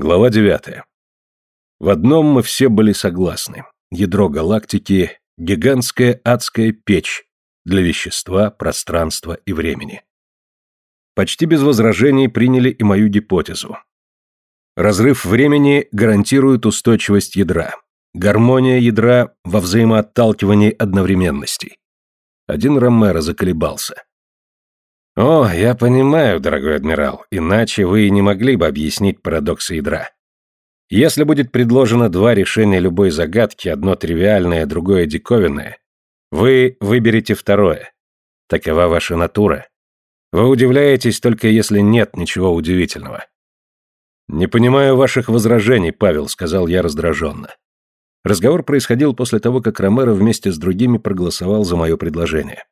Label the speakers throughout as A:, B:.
A: Глава 9. В одном мы все были согласны. Ядро галактики – гигантская адская печь для вещества, пространства и времени. Почти без возражений приняли и мою гипотезу. Разрыв времени гарантирует устойчивость ядра. Гармония ядра во взаимоотталкивании одновременностей. Один Ромеро заколебался. «О, я понимаю, дорогой адмирал, иначе вы и не могли бы объяснить парадоксы ядра. Если будет предложено два решения любой загадки, одно тривиальное, другое диковинное, вы выберете второе. Такова ваша натура. Вы удивляетесь только если нет ничего удивительного». «Не понимаю ваших возражений, Павел», — сказал я раздраженно. Разговор происходил после того, как Ромеро вместе с другими проголосовал за мое предложение.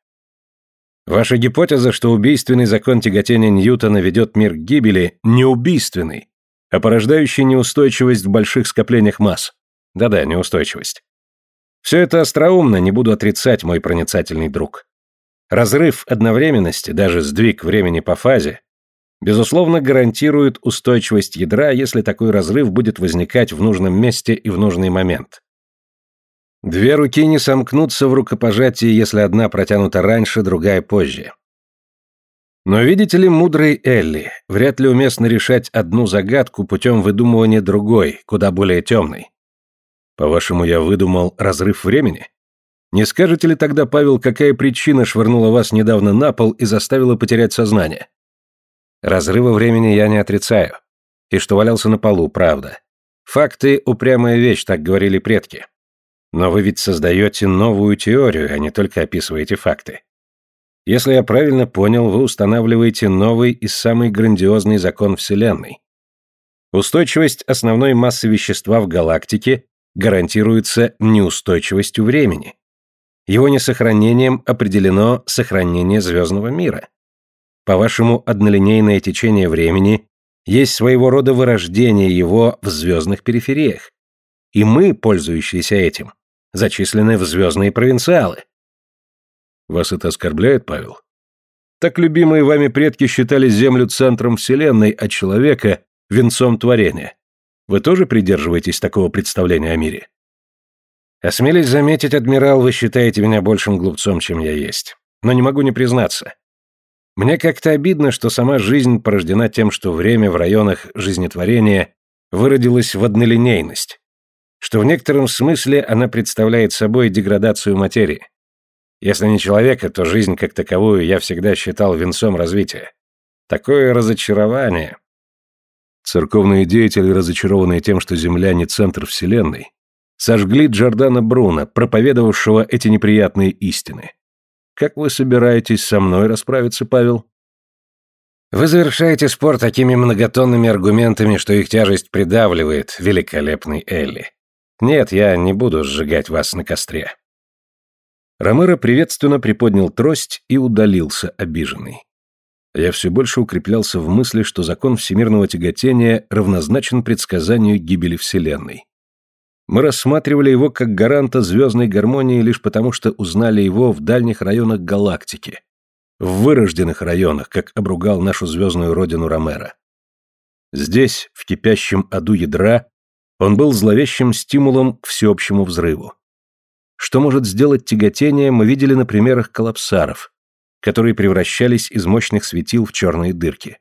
A: Ваша гипотеза, что убийственный закон тяготения Ньютона ведет мир к гибели, не убийственный, а порождающий неустойчивость в больших скоплениях масс. Да-да, неустойчивость. Все это остроумно, не буду отрицать, мой проницательный друг. Разрыв одновременности, даже сдвиг времени по фазе, безусловно гарантирует устойчивость ядра, если такой разрыв будет возникать в нужном месте и в нужный момент. Две руки не сомкнутся в рукопожатии, если одна протянута раньше, другая позже. Но видите ли, мудрый Элли, вряд ли уместно решать одну загадку путем выдумывания другой, куда более темной. По-вашему, я выдумал разрыв времени? Не скажете ли тогда, Павел, какая причина швырнула вас недавно на пол и заставила потерять сознание? Разрыва времени я не отрицаю. И что валялся на полу, правда. Факты – упрямая вещь, так говорили предки. Но вы ведь создаете новую теорию, а не только описываете факты. Если я правильно понял, вы устанавливаете новый и самый грандиозный закон Вселенной. Устойчивость основной массы вещества в галактике гарантируется неустойчивостью времени. Его несохранением определено сохранение звездного мира. По-вашему, однолинейное течение времени есть своего рода вырождение его в звездных перифериях. И мы, пользующиеся этим, зачислены в звездные провинциалы. Вас это оскорбляет, Павел? Так любимые вами предки считали Землю центром Вселенной, а человека — венцом творения. Вы тоже придерживаетесь такого представления о мире? Осмелись заметить, адмирал, вы считаете меня большим глупцом, чем я есть. Но не могу не признаться. Мне как-то обидно, что сама жизнь порождена тем, что время в районах жизнетворения выродилось в однолинейность что в некотором смысле она представляет собой деградацию материи. Если не человека, то жизнь как таковую я всегда считал венцом развития. Такое разочарование. Церковные деятели, разочарованные тем, что Земля не центр Вселенной, сожгли Джордана Бруно, проповедовавшего эти неприятные истины. Как вы собираетесь со мной расправиться, Павел? Вы завершаете спор такими многотонными аргументами, что их тяжесть придавливает, великолепный Элли. Нет, я не буду сжигать вас на костре. Ромеро приветственно приподнял трость и удалился, обиженный. Я все больше укреплялся в мысли, что закон всемирного тяготения равнозначен предсказанию гибели Вселенной. Мы рассматривали его как гаранта звездной гармонии лишь потому, что узнали его в дальних районах галактики, в вырожденных районах, как обругал нашу звездную родину Ромеро. Здесь, в кипящем аду ядра, он был зловещим стимулом к всеобщему взрыву. Что может сделать тяготение, мы видели на примерах коллапсаров, которые превращались из мощных светил в черные дырки.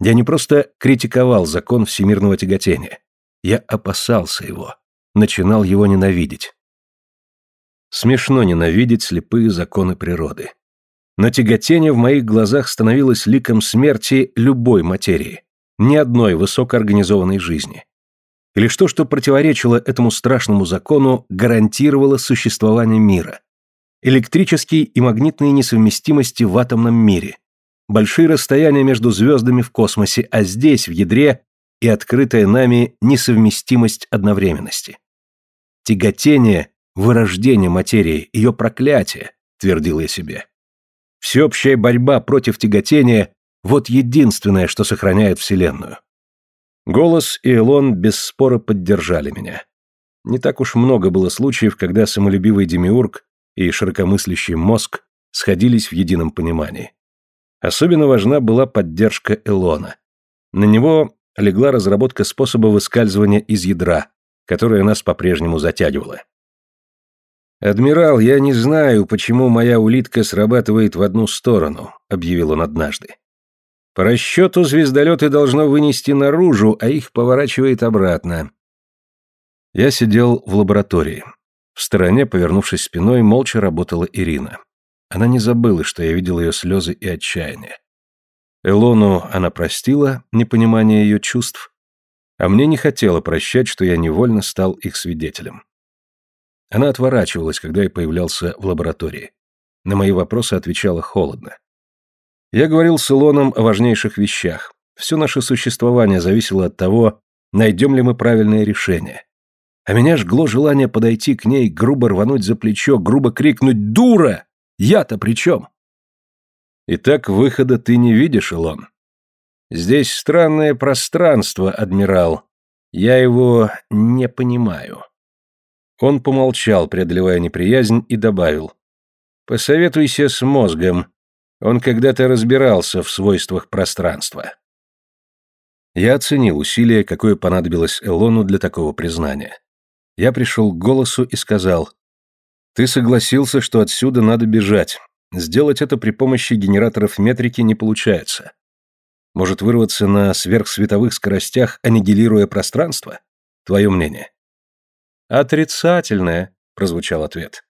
A: Я не просто критиковал закон всемирного тяготения. Я опасался его, начинал его ненавидеть. Смешно ненавидеть слепые законы природы. Но тяготение в моих глазах становилось ликом смерти любой материи, ни одной высокоорганизованной жизни. И лишь то, что противоречило этому страшному закону, гарантировало существование мира. Электрические и магнитные несовместимости в атомном мире. Большие расстояния между звездами в космосе, а здесь, в ядре, и открытая нами несовместимость одновременности. Тяготение – вырождение материи, ее проклятие, твердил я себе. Всеобщая борьба против тяготения – вот единственное, что сохраняет Вселенную. Голос и Элон без спора поддержали меня. Не так уж много было случаев, когда самолюбивый демиург и широкомыслящий мозг сходились в едином понимании. Особенно важна была поддержка Элона. На него легла разработка способа выскальзывания из ядра, которое нас по-прежнему затягивало. «Адмирал, я не знаю, почему моя улитка срабатывает в одну сторону», — объявил он однажды. «По расчету звездолеты должно вынести наружу, а их поворачивает обратно». Я сидел в лаборатории. В стороне, повернувшись спиной, молча работала Ирина. Она не забыла, что я видел ее слезы и отчаяние. Элону она простила непонимание ее чувств, а мне не хотела прощать, что я невольно стал их свидетелем. Она отворачивалась, когда я появлялся в лаборатории. На мои вопросы отвечала холодно. Я говорил с Илоном о важнейших вещах. Все наше существование зависело от того, найдем ли мы правильное решение. А меня жгло желание подойти к ней, грубо рвануть за плечо, грубо крикнуть «Дура! Я-то при чем?» Итак, выхода ты не видишь, Илон. Здесь странное пространство, адмирал. Я его не понимаю. Он помолчал, преодолевая неприязнь, и добавил. Посоветуйся с мозгом. Он когда-то разбирался в свойствах пространства. Я оценил усилие, какое понадобилось Элону для такого признания. Я пришел к голосу и сказал, «Ты согласился, что отсюда надо бежать. Сделать это при помощи генераторов метрики не получается. Может вырваться на сверхсветовых скоростях, аннигилируя пространство? Твое мнение?» «Отрицательное», — прозвучал ответ.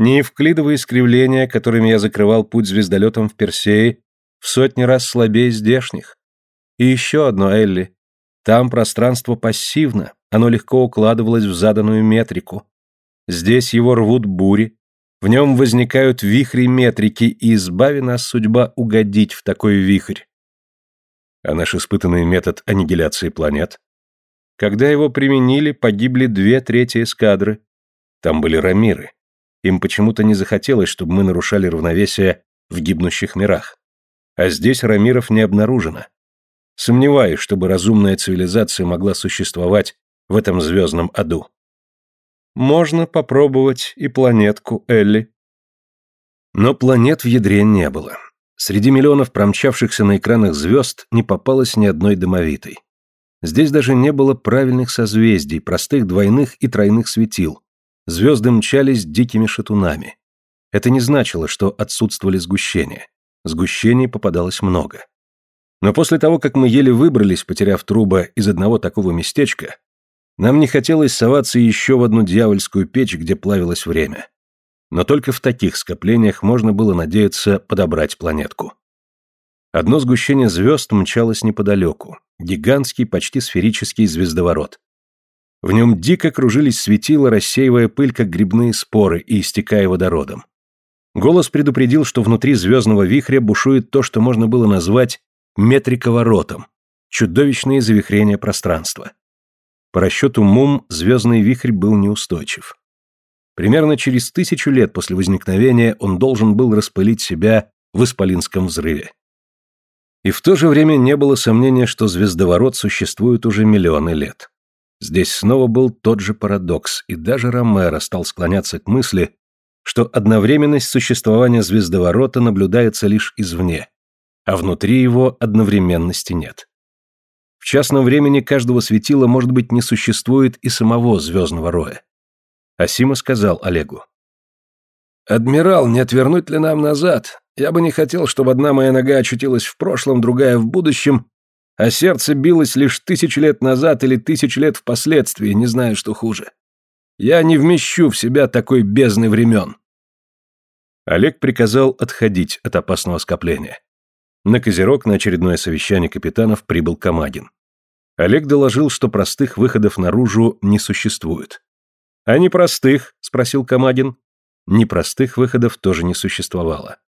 A: Неевклидовые искривления, которыми я закрывал путь звездолетом в Персее, в сотни раз слабее здешних. И еще одно, Элли. Там пространство пассивно, оно легко укладывалось в заданную метрику. Здесь его рвут бури, в нем возникают вихри метрики, и избави нас судьба угодить в такой вихрь. А наш испытанный метод аннигиляции планет? Когда его применили, погибли две трети эскадры. Там были рамиры. Им почему-то не захотелось, чтобы мы нарушали равновесие в гибнущих мирах. А здесь рамиров не обнаружено. Сомневаюсь, чтобы разумная цивилизация могла существовать в этом звездном аду. Можно попробовать и планетку, Элли. Но планет в ядре не было. Среди миллионов промчавшихся на экранах звезд не попалось ни одной домовитой. Здесь даже не было правильных созвездий, простых двойных и тройных светил, Звезды мчались дикими шатунами. Это не значило, что отсутствовали сгущения. Сгущений попадалось много. Но после того, как мы еле выбрались, потеряв трубы из одного такого местечка, нам не хотелось соваться еще в одну дьявольскую печь, где плавилось время. Но только в таких скоплениях можно было надеяться подобрать планетку. Одно сгущение звезд мчалось неподалеку. Гигантский, почти сферический звездоворот. В нем дико кружились светила, рассеивая пыль, как грибные споры, и истекая водородом. Голос предупредил, что внутри звездного вихря бушует то, что можно было назвать метриковоротом, чудовищные завихрения пространства. По расчету МУМ звездный вихрь был неустойчив. Примерно через тысячу лет после возникновения он должен был распылить себя в исполинском взрыве. И в то же время не было сомнения, что звездоворот существует уже миллионы лет. Здесь снова был тот же парадокс, и даже Ромеро стал склоняться к мысли, что одновременность существования звездоворота наблюдается лишь извне, а внутри его одновременности нет. В частном времени каждого светила, может быть, не существует и самого звездного роя. Асима сказал Олегу. «Адмирал, не отвернуть ли нам назад? Я бы не хотел, чтобы одна моя нога очутилась в прошлом, другая в будущем, а сердце билось лишь тысячу лет назад или тысячу лет впоследствии, не знаю, что хуже. Я не вмещу в себя такой бездны времен. Олег приказал отходить от опасного скопления. На Козерог на очередное совещание капитанов прибыл Камагин. Олег доложил, что простых выходов наружу не существует. «А непростых?» – спросил Камагин. Непростых выходов тоже не существовало.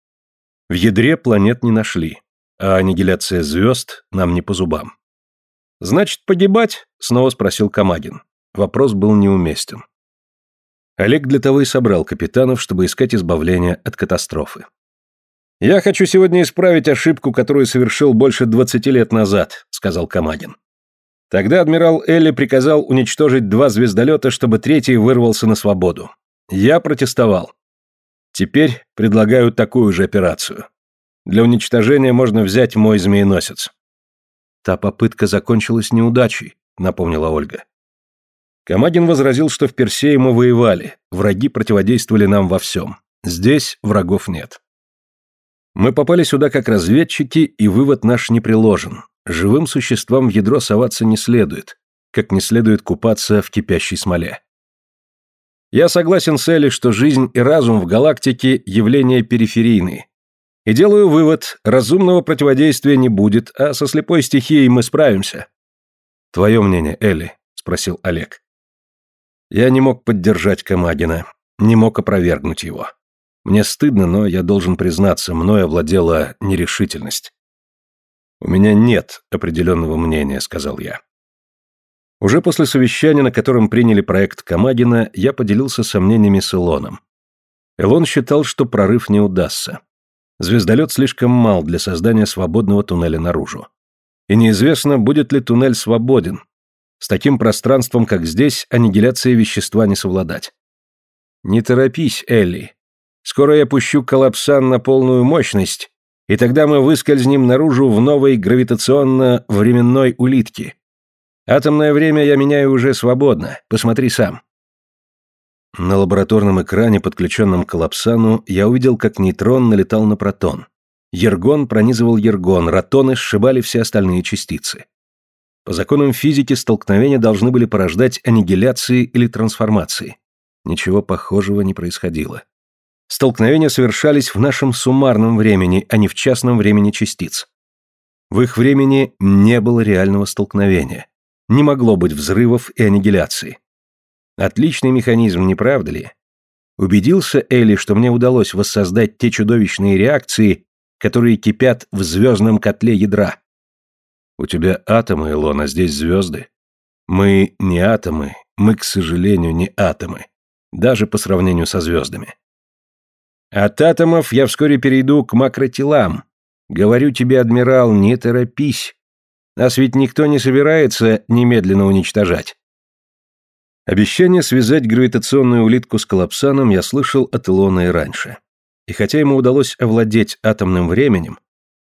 A: В ядре планет не нашли а аннигиляция звезд нам не по зубам. «Значит, погибать?» — снова спросил Камагин. Вопрос был неуместен. Олег для того и собрал капитанов, чтобы искать избавления от катастрофы. «Я хочу сегодня исправить ошибку, которую совершил больше двадцати лет назад», — сказал Камагин. Тогда адмирал Элли приказал уничтожить два звездолета, чтобы третий вырвался на свободу. Я протестовал. Теперь предлагаю такую же операцию. Для уничтожения можно взять мой змееносец. Та попытка закончилась неудачей, напомнила Ольга. Камагин возразил, что в Персее мы воевали, враги противодействовали нам во всем. Здесь врагов нет. Мы попали сюда как разведчики, и вывод наш не приложен. Живым существам в ядро соваться не следует, как не следует купаться в кипящей смоле. Я согласен с Элли, что жизнь и разум в галактике – явления периферийные. И делаю вывод, разумного противодействия не будет, а со слепой стихией мы справимся. Твое мнение, Элли? – спросил Олег. Я не мог поддержать Камагина, не мог опровергнуть его. Мне стыдно, но я должен признаться, мной овладела нерешительность. «У меня нет определенного мнения», — сказал я. Уже после совещания, на котором приняли проект Камагина, я поделился сомнениями с Илоном. Илон считал, что прорыв не удастся. Звездолет слишком мал для создания свободного туннеля наружу. И неизвестно, будет ли туннель свободен, с таким пространством, как здесь, аннигиляция вещества не совладать. Не торопись, Элли. Скоро я пущу коллапсан на полную мощность, и тогда мы выскользнем наружу в новой гравитационно-временной улитке. Атомное время я меняю уже свободно, посмотри сам. На лабораторном экране, подключенном к коллапсану, я увидел, как нейтрон налетал на протон. Ергон пронизывал ергон, ротоны сшибали все остальные частицы. По законам физики столкновения должны были порождать аннигиляции или трансформации. Ничего похожего не происходило. Столкновения совершались в нашем суммарном времени, а не в частном времени частиц. В их времени не было реального столкновения. Не могло быть взрывов и аннигиляции. Отличный механизм, не правда ли? Убедился Элли, что мне удалось воссоздать те чудовищные реакции, которые кипят в звездном котле ядра. У тебя атомы, Илона, здесь звезды. Мы не атомы, мы, к сожалению, не атомы. Даже по сравнению со звездами. От атомов я вскоре перейду к макротелам. Говорю тебе, адмирал, не торопись. Нас ведь никто не собирается немедленно уничтожать. Обещание связать гравитационную улитку с коллапсаном я слышал от Илона и раньше. И хотя ему удалось овладеть атомным временем,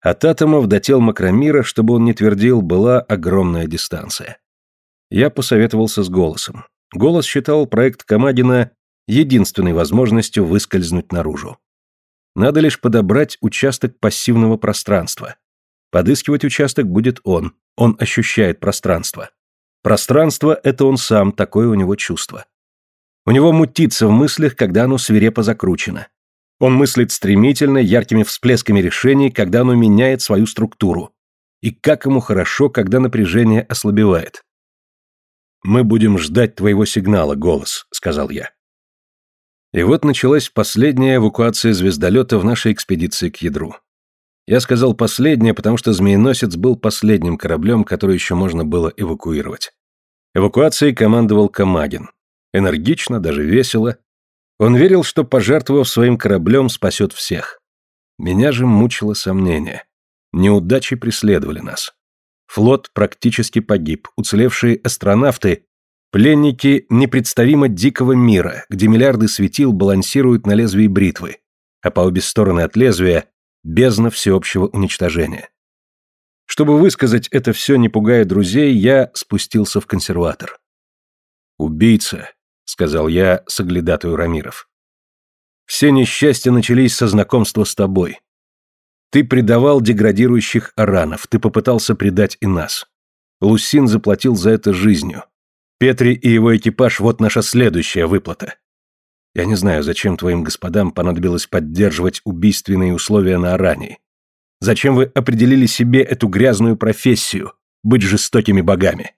A: от атомов до тел макромира, чтобы он не твердил, была огромная дистанция. Я посоветовался с голосом. Голос считал проект Камагина единственной возможностью выскользнуть наружу. Надо лишь подобрать участок пассивного пространства. Подыскивать участок будет он, он ощущает пространство. Пространство – это он сам, такое у него чувство. У него мутится в мыслях, когда оно свирепо закручено. Он мыслит стремительно, яркими всплесками решений, когда оно меняет свою структуру. И как ему хорошо, когда напряжение ослабевает. «Мы будем ждать твоего сигнала, голос», — сказал я. И вот началась последняя эвакуация звездолета в нашей экспедиции к ядру. Я сказал последняя, потому что «Змееносец» был последним кораблем, который еще можно было эвакуировать. Эвакуацией командовал Камагин. Энергично, даже весело, он верил, что, пожертвовав своим кораблем, спасет всех. Меня же мучило сомнение. Неудачи преследовали нас. Флот практически погиб, уцелевшие астронавты – пленники непредставимо дикого мира, где миллиарды светил балансируют на лезвии бритвы, а по обе стороны от лезвия – бездна всеобщего уничтожения. Чтобы высказать это все, не пугая друзей, я спустился в консерватор. Убийца, — сказал я соглядатую Рамиров. «Все несчастья начались со знакомства с тобой. Ты предавал деградирующих аранов, ты попытался предать и нас. Лусин заплатил за это жизнью. Петри и его экипаж — вот наша следующая выплата. Я не знаю, зачем твоим господам понадобилось поддерживать убийственные условия на Арании. Зачем вы определили себе эту грязную профессию — быть жестокими богами?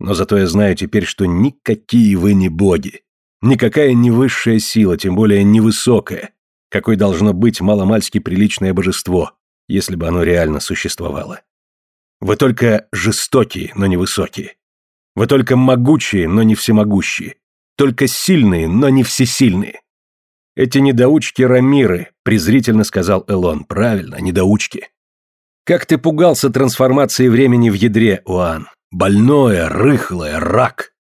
A: Но зато я знаю теперь, что никакие вы не боги. Никакая не высшая сила, тем более не высокая, какой должно быть маломальски приличное божество, если бы оно реально существовало. Вы только жестокие, но не высокие. Вы только могучие, но не всемогущие. Только сильные, но не всесильные. Эти недоучки Рамиры, презрительно сказал Элон. Правильно, недоучки. Как ты пугался трансформации времени в ядре, Уан. Больное, рыхлое, рак.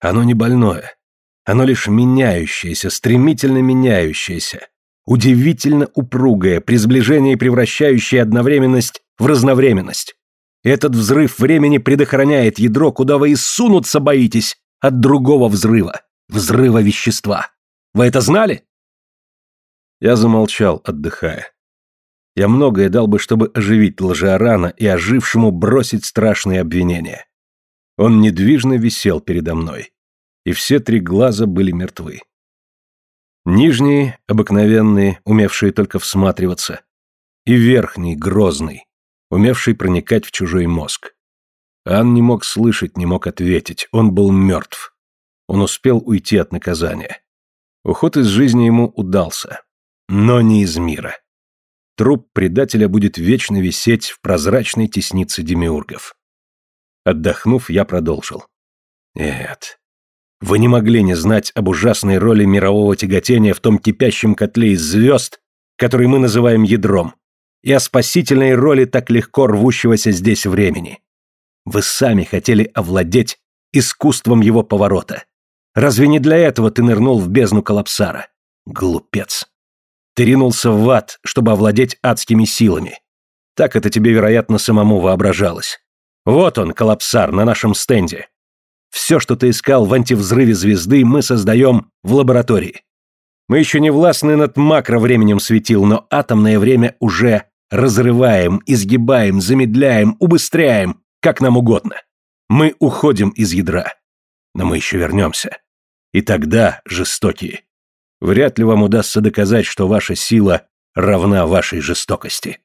A: Оно не больное. Оно лишь меняющееся, стремительно меняющееся, удивительно упругое, при сближении превращающее одновременность в разновременность. Этот взрыв времени предохраняет ядро, куда вы и сунуться боитесь от другого взрыва, взрыва вещества. Вы это знали? Я замолчал, отдыхая. Я многое дал бы, чтобы оживить лжеорана и ожившему бросить страшные обвинения. Он недвижно висел передо мной, и все три глаза были мертвы. Нижние, обыкновенные, умевшие только всматриваться, и верхний, грозный, умевший проникать в чужой мозг. Ан не мог слышать, не мог ответить, он был мертв. Он успел уйти от наказания. Уход из жизни ему удался, но не из мира. Труп предателя будет вечно висеть в прозрачной теснице демиургов. Отдохнув, я продолжил. Нет. Вы не могли не знать об ужасной роли мирового тяготения в том кипящем котле из звезд, который мы называем ядром, и о спасительной роли так легко рвущегося здесь времени. Вы сами хотели овладеть искусством его поворота. Разве не для этого ты нырнул в бездну коллапсара? Глупец. Ты ринулся в ад, чтобы овладеть адскими силами. Так это тебе, вероятно, самому воображалось. Вот он, коллапсар, на нашем стенде. Все, что ты искал в антивзрыве звезды, мы создаем в лаборатории. Мы еще не властны над макровременем светил, но атомное время уже разрываем, изгибаем, замедляем, убыстряем, как нам угодно. Мы уходим из ядра. Но мы еще вернемся. И тогда, жестокие, Вряд ли вам удастся доказать, что ваша сила равна вашей жестокости.